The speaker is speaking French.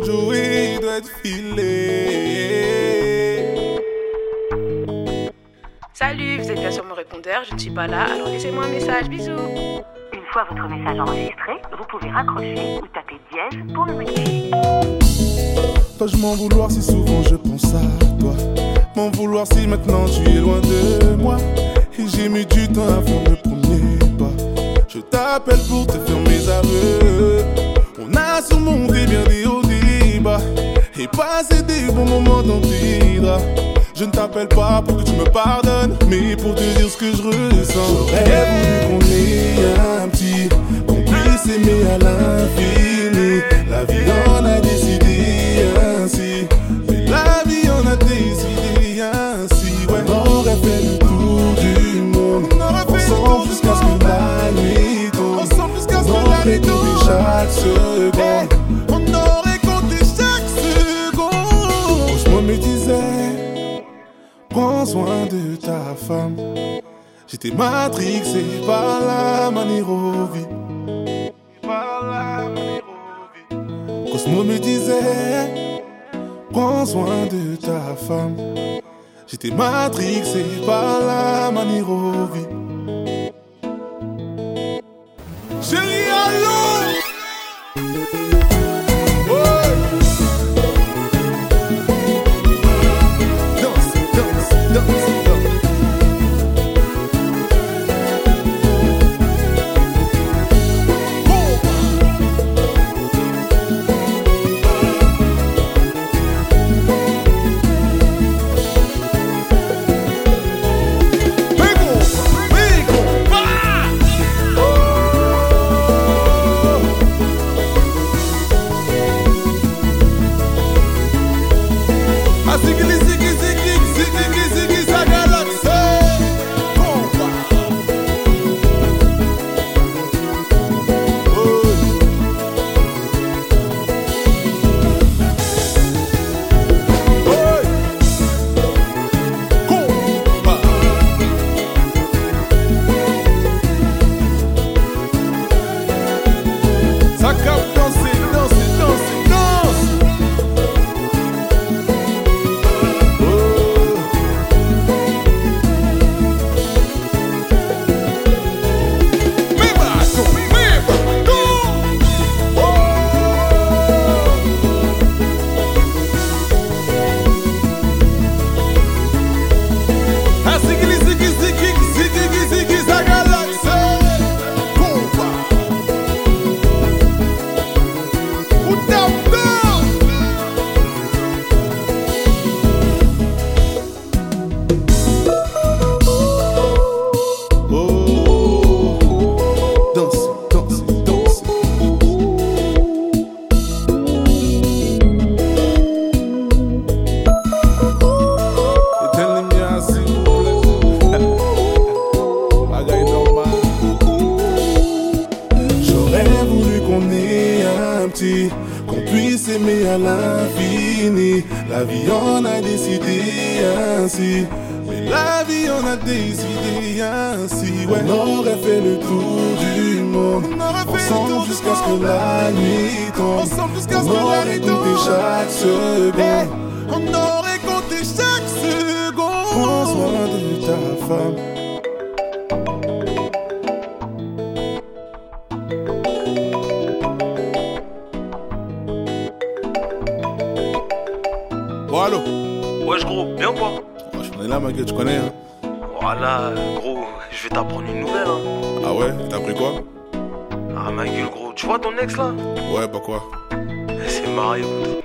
être filé. Salut, vous êtes bien sur mon répondeur, je ne suis pas là, alors laissez-moi un message, bisous. Une fois votre message enregistré, vous pouvez raccrocher ou taper dièse pour le modifier. Dois-je m'en vouloir si souvent je pense à toi M'en vouloir si maintenant tu es loin de moi Et j'ai mis du temps à faire le premier pas Je t'appelle pour te faire passé des bons moments dans tes draps je ne t'appelle pas pour que tu me pardonnes, mais pour te dire ce que je ressens. J'aurais voulu qu'on ait un petit, qu'on puisse aimer à l'infini. La vie en a décidé ainsi, mais la vie en a décidé ainsi. Ouais, on aurait fait le tour du monde, ensemble jusqu'à ce que la nuit tombe. Ensemble jusqu'à ce que la nuit tombe. chaque seconde. Prends soin de ta femme. J'étais matrixé par la manière au vie. Par la manière au vie. Cosmo me disait Prends soin de ta femme. J'étais matrixé par la manière aimer à l'infini. La vie en a décidé ainsi. Mais la vie en a décidé ainsi. Ouais. On aurait fait le tour du monde. Ensemble jusqu'à ce que la nuit tombe. Ensemble jusqu'à ce que la nuit tombe. chaque seconde. On aurait compté chaque seconde. Prends soin de ta femme. Gros, bien ou quoi Oh, Je suis là, ma gueule, tu connais, hein Voilà, gros, je vais t'apprendre une nouvelle. Hein. Ah ouais T'as appris quoi? Ah ma gueule gros, tu vois ton ex là? Ouais, bah quoi? Elle s'est mariée. gros.